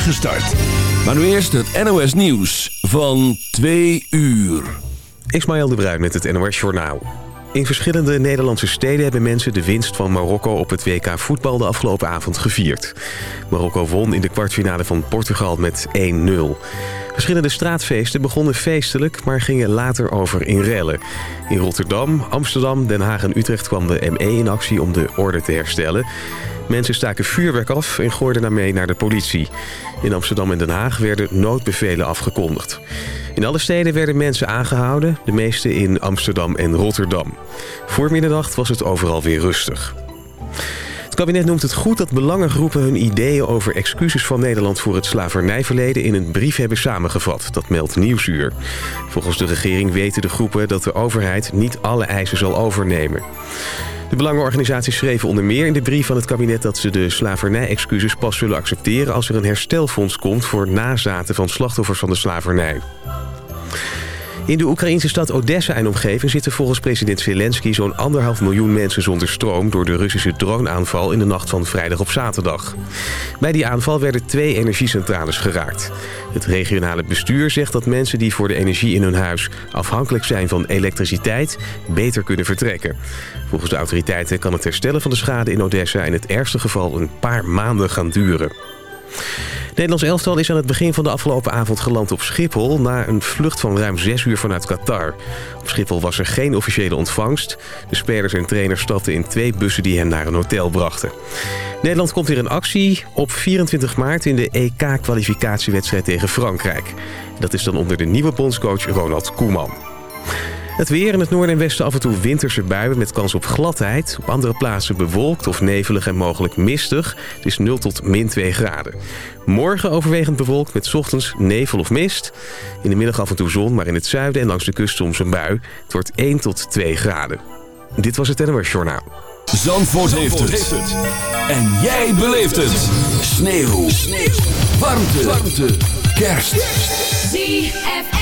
start. Maar nu eerst het NOS Nieuws van 2 uur. Ismaël de Bruin met het NOS Journaal. In verschillende Nederlandse steden hebben mensen de winst van Marokko op het WK voetbal de afgelopen avond gevierd. Marokko won in de kwartfinale van Portugal met 1-0. Verschillende straatfeesten begonnen feestelijk, maar gingen later over in rellen. In Rotterdam, Amsterdam, Den Haag en Utrecht kwam de ME in actie om de orde te herstellen. Mensen staken vuurwerk af en gooiden daarmee naar de politie. In Amsterdam en Den Haag werden noodbevelen afgekondigd. In alle steden werden mensen aangehouden, de meeste in Amsterdam en Rotterdam. Voor was het overal weer rustig. Het kabinet noemt het goed dat belangengroepen hun ideeën over excuses van Nederland voor het slavernijverleden in een brief hebben samengevat. Dat meldt Nieuwsuur. Volgens de regering weten de groepen dat de overheid niet alle eisen zal overnemen. De belangenorganisaties schreven onder meer in de brief van het kabinet... dat ze de slavernij-excuses pas zullen accepteren... als er een herstelfonds komt voor nazaten van slachtoffers van de slavernij. In de Oekraïnse stad Odessa en omgeving zitten volgens president Zelensky... zo'n anderhalf miljoen mensen zonder stroom... door de Russische droneaanval in de nacht van vrijdag op zaterdag. Bij die aanval werden twee energiecentrales geraakt. Het regionale bestuur zegt dat mensen die voor de energie in hun huis... afhankelijk zijn van elektriciteit, beter kunnen vertrekken. Volgens de autoriteiten kan het herstellen van de schade in Odessa... in het ergste geval een paar maanden gaan duren. Nederlands elftal is aan het begin van de afgelopen avond geland op Schiphol... na een vlucht van ruim zes uur vanuit Qatar. Op Schiphol was er geen officiële ontvangst. De spelers en trainers stapten in twee bussen die hen naar een hotel brachten. Nederland komt weer in actie op 24 maart in de EK-kwalificatiewedstrijd tegen Frankrijk. Dat is dan onder de nieuwe bondscoach Ronald Koeman. Het weer in het noorden en westen af en toe winterse buien met kans op gladheid. Op andere plaatsen bewolkt of nevelig en mogelijk mistig. Het is 0 tot min 2 graden. Morgen overwegend bewolkt met ochtends nevel of mist. In de middag af en toe zon, maar in het zuiden en langs de kust soms een bui. Het wordt 1 tot 2 graden. Dit was het NOS Journaal. Zandvoort, heeft, het. En jij beleeft het. Sneeuw. Sneeuw. Warmte. Warmte. Kerst. ZFM.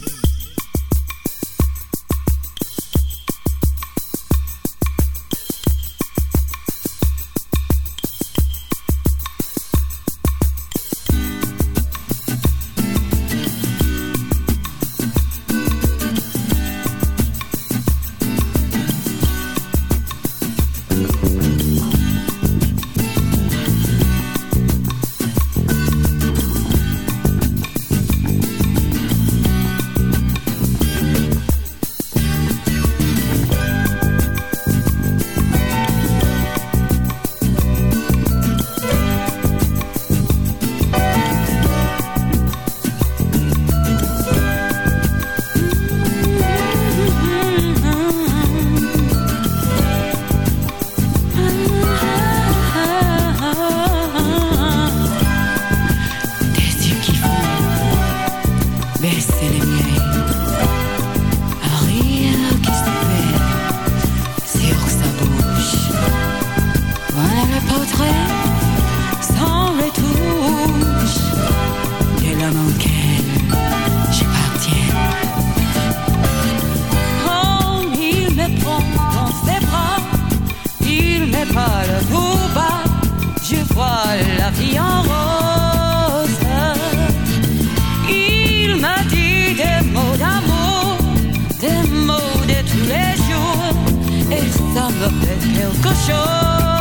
Parle tout bas. Je vois la vie en rose. Il m'a dit des mots d'amour, des mots de tous les jours, et ça me fait quelque chose.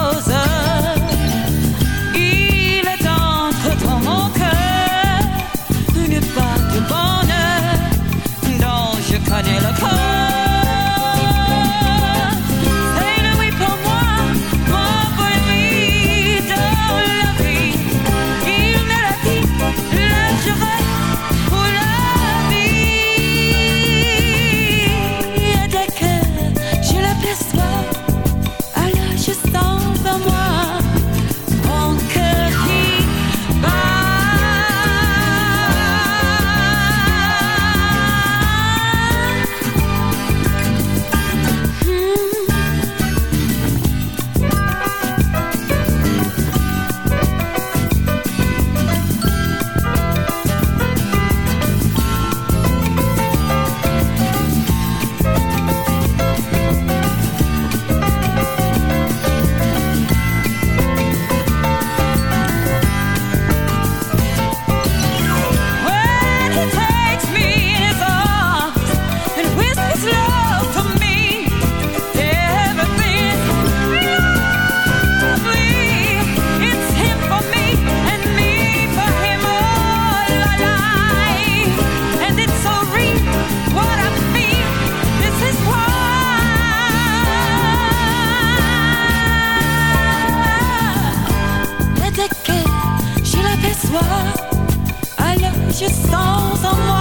someone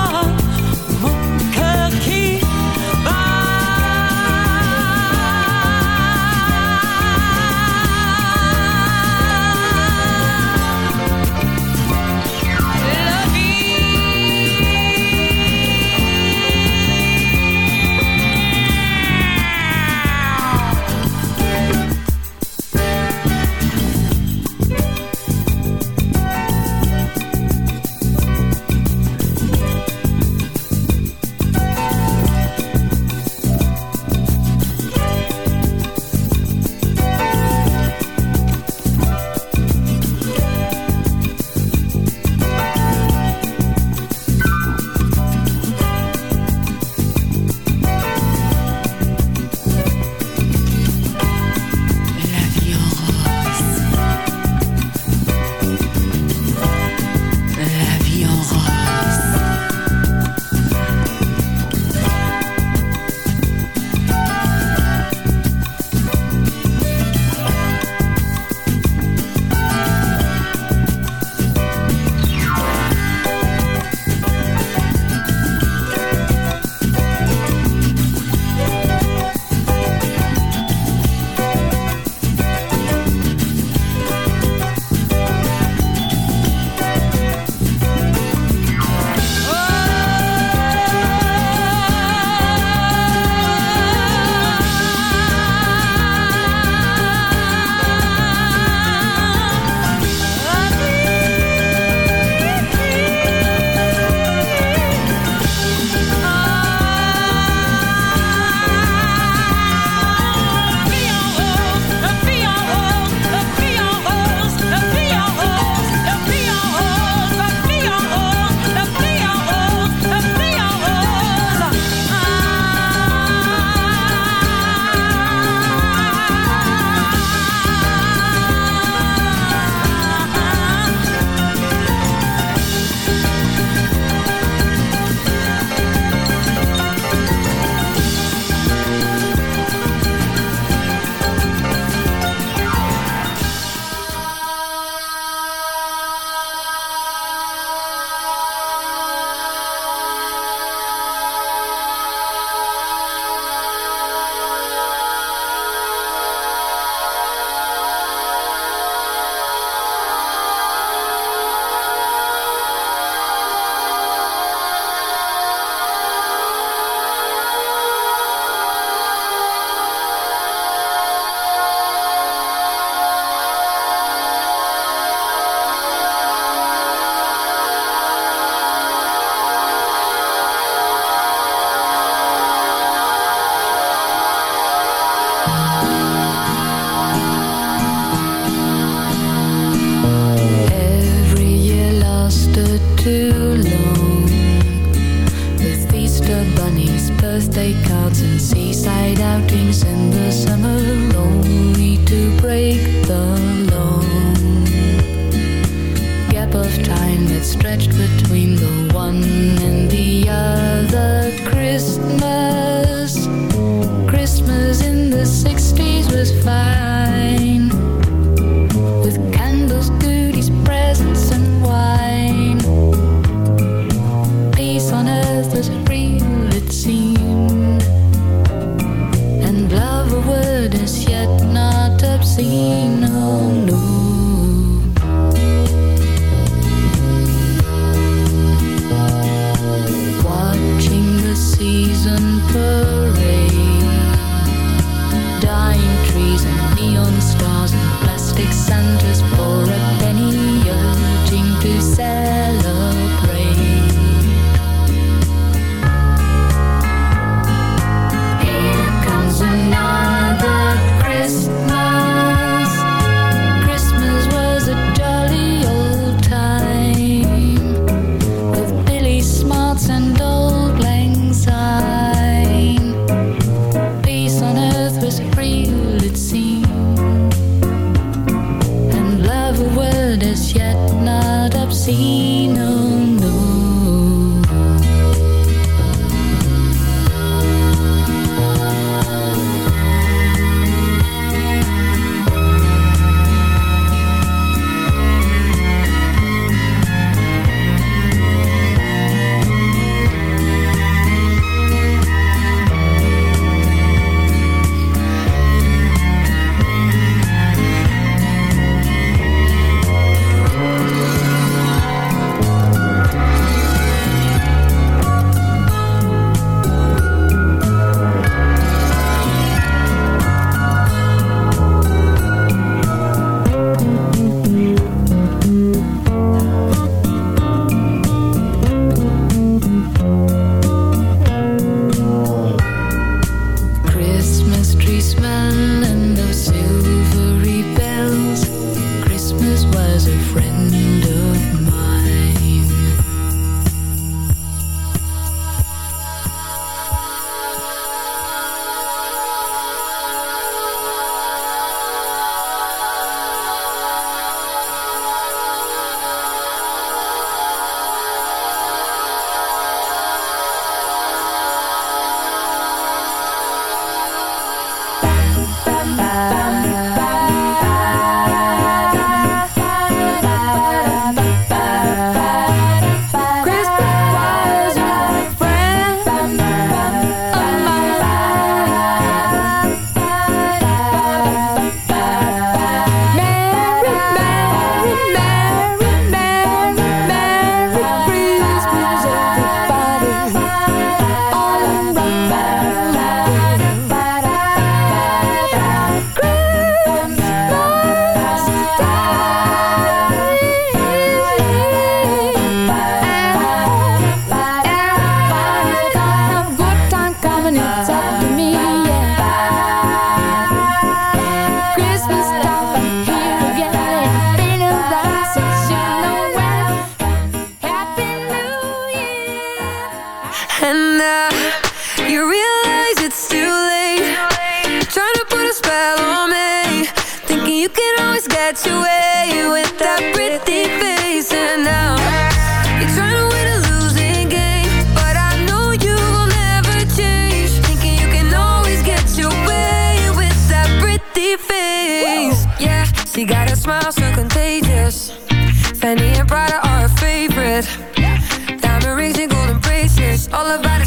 bracelets, all about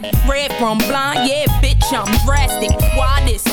classic. Red from blind, yeah, bitch, I'm drastic. Why this?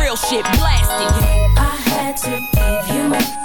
real shit blasting. I had to give you my.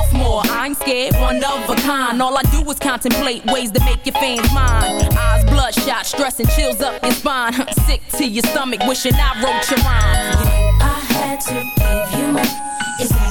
scared. One of a kind. All I do is contemplate ways to make your fans mine. Eyes bloodshot, stress and chills up your spine. Sick to your stomach, wishing I wrote your rhyme. I had to give you more.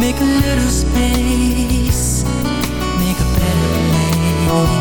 Make a little space, make a better place.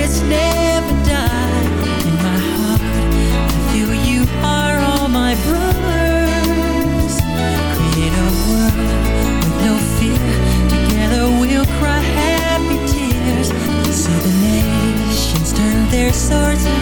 It's never die. In my heart, I feel you are all my brothers. Create a world with no fear. Together we'll cry happy tears. The nations turn their swords.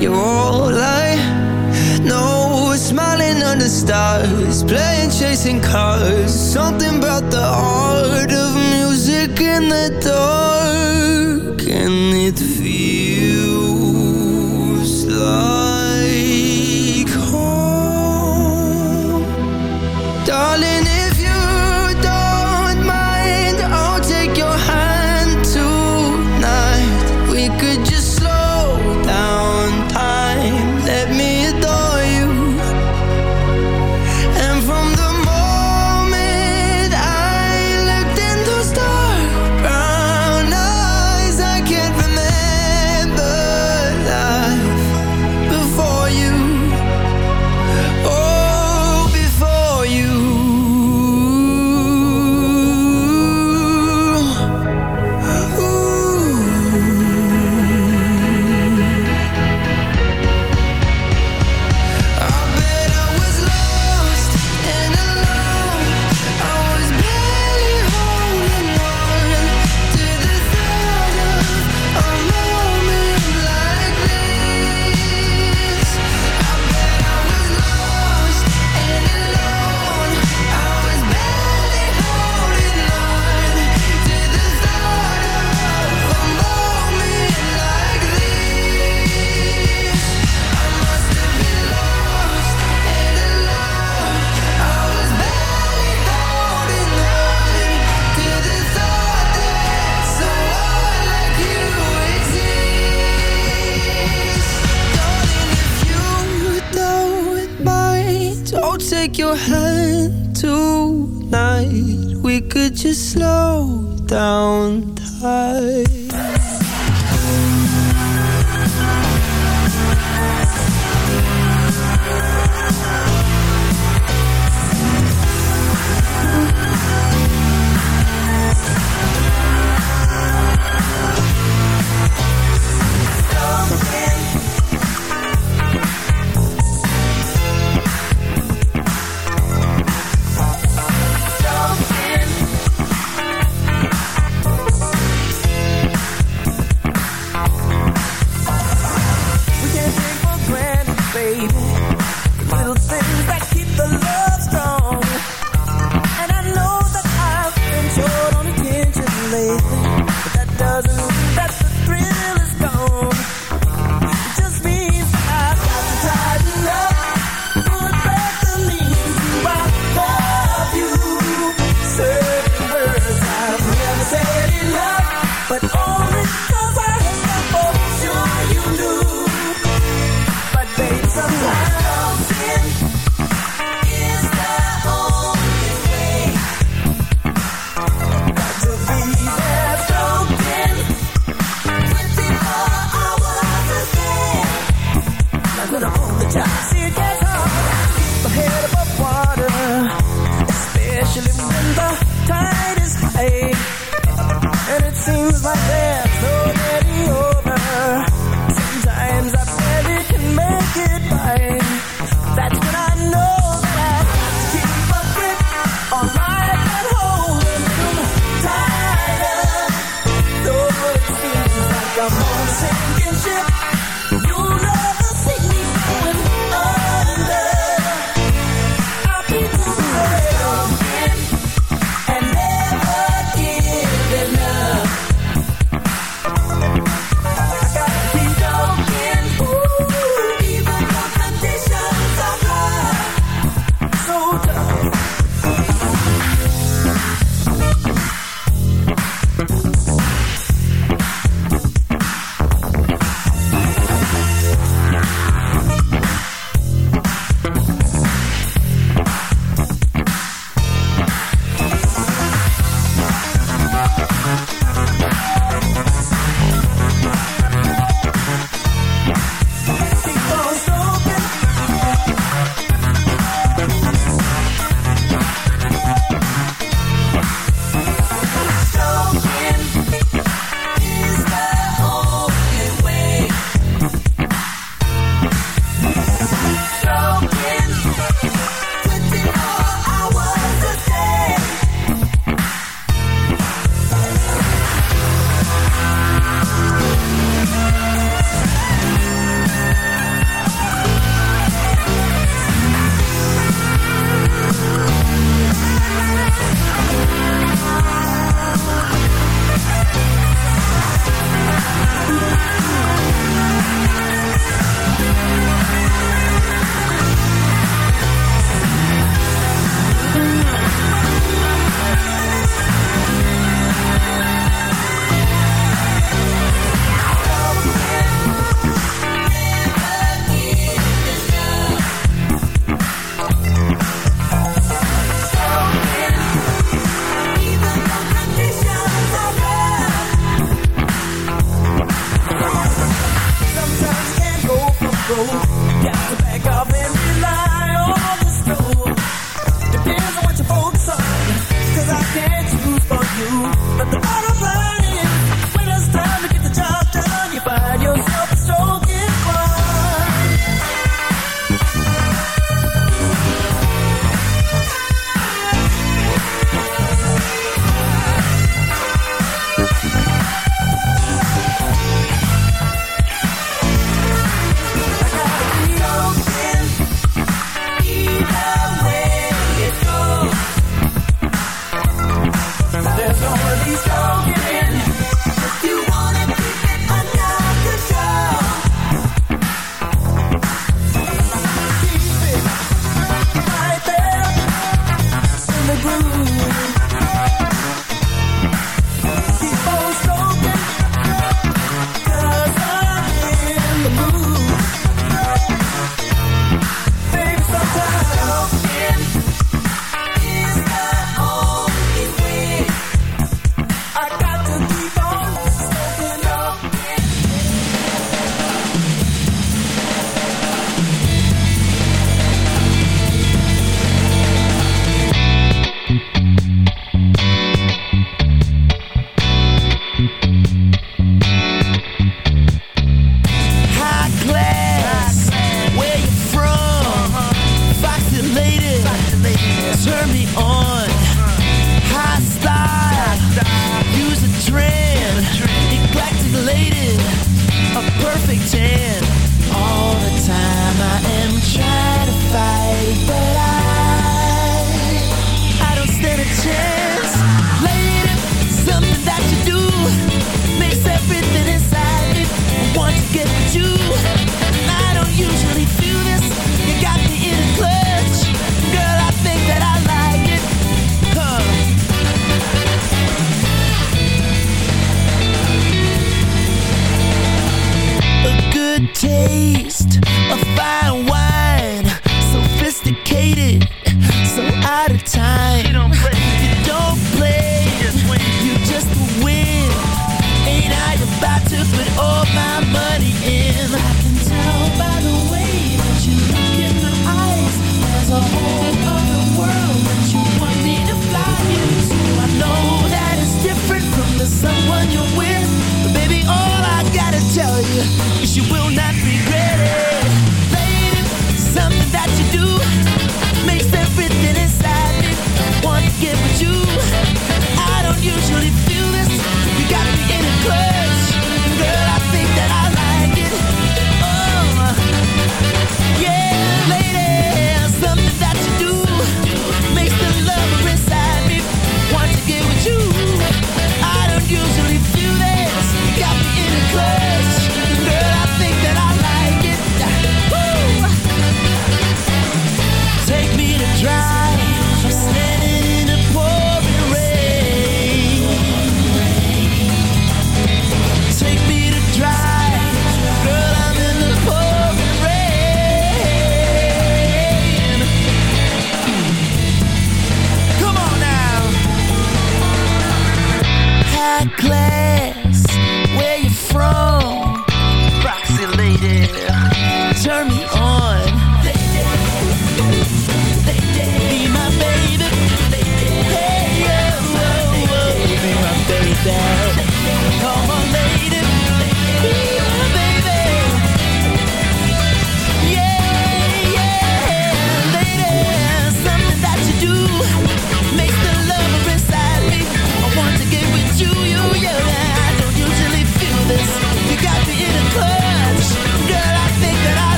you're all I know Smiling under stars Playing chasing cars. Something about the take your hand tonight. We could just slow down time. sinking ship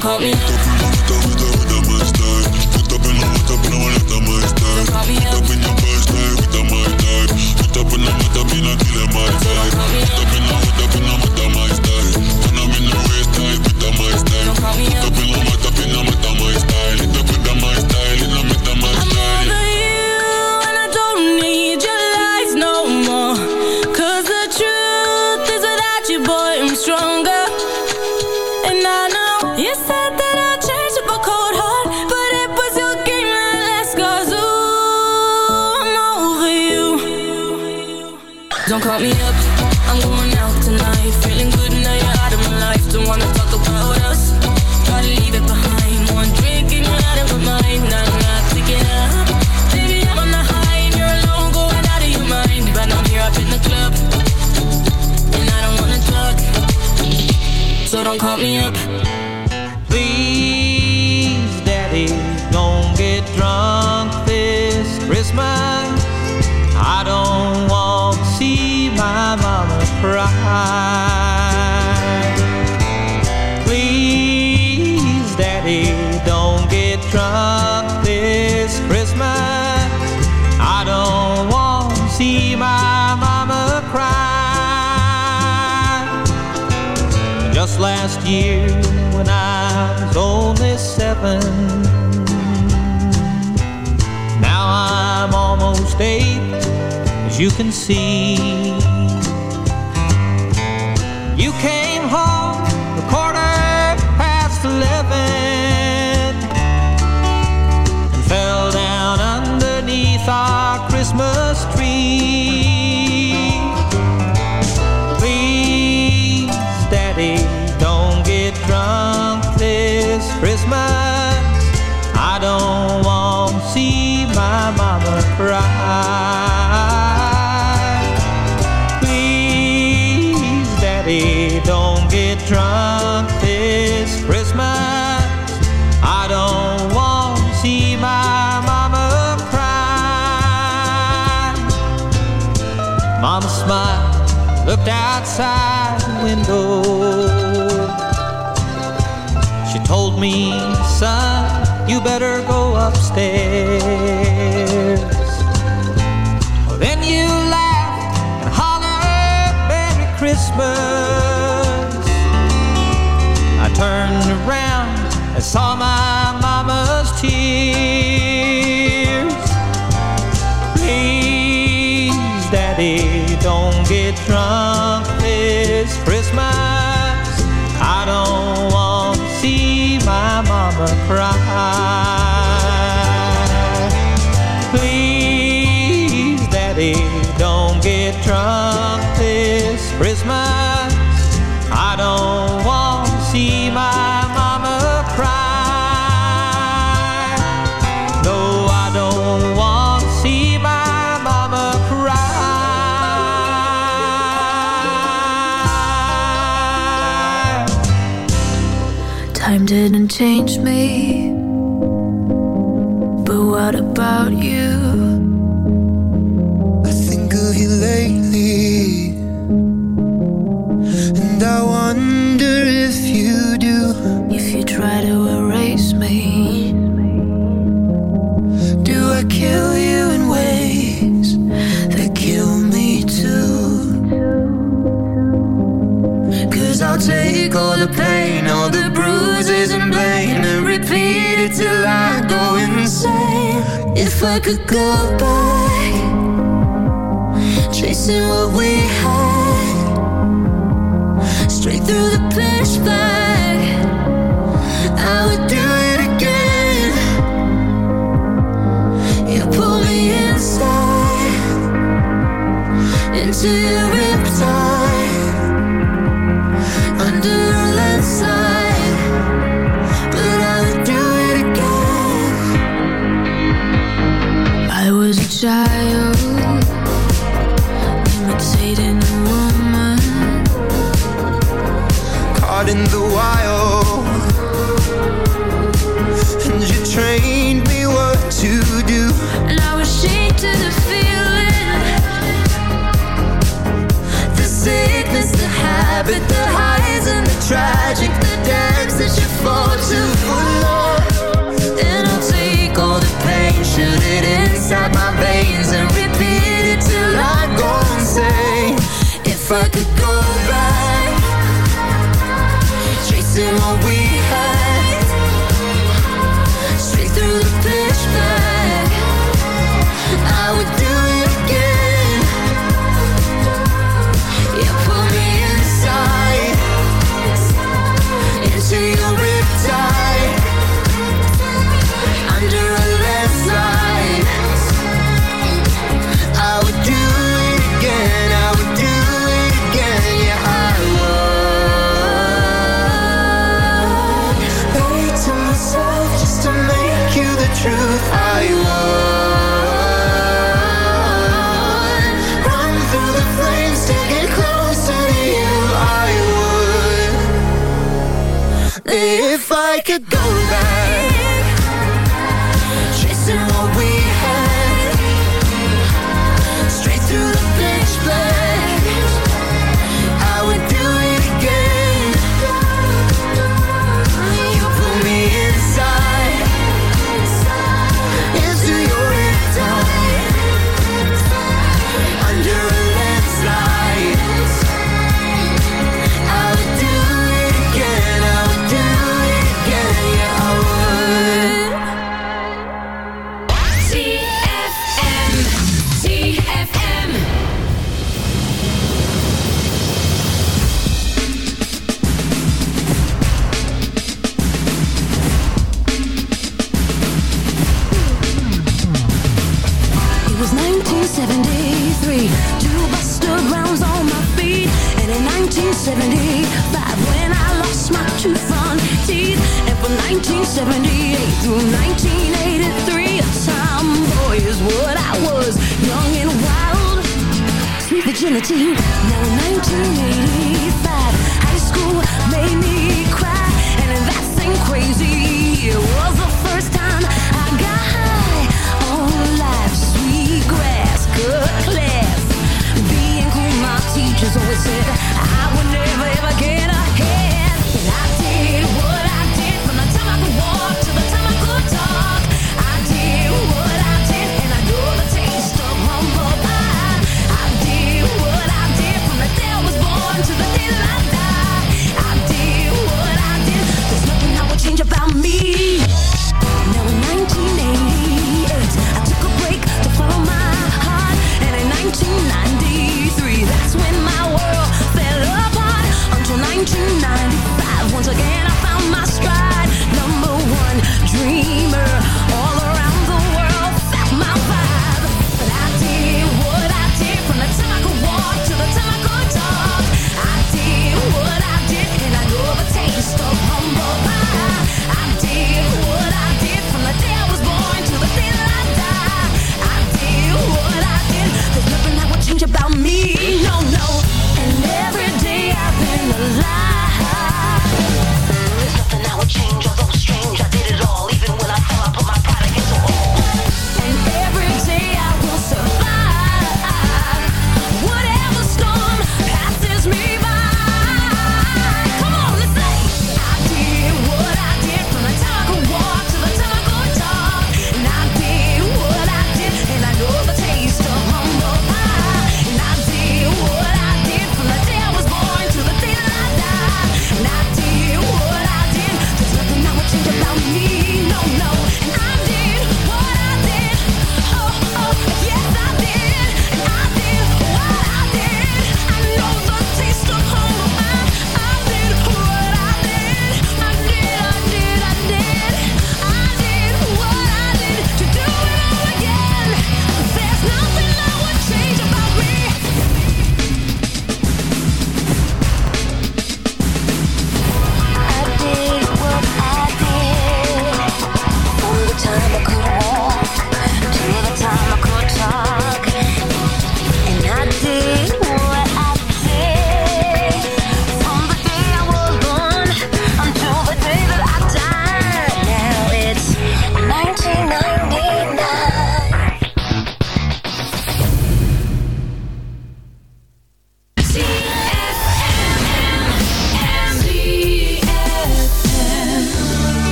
call me happen. Now I'm almost eight, as you can see. outside the window. She told me, son, you better go upstairs. Then you laughed and hollered, Merry Christmas. Daddy, don't get drunk this Christmas. I don't want to see my mama cry. didn't change me. if I could go back. Chasing what we had. Straight through the magic dance that you fall to could go.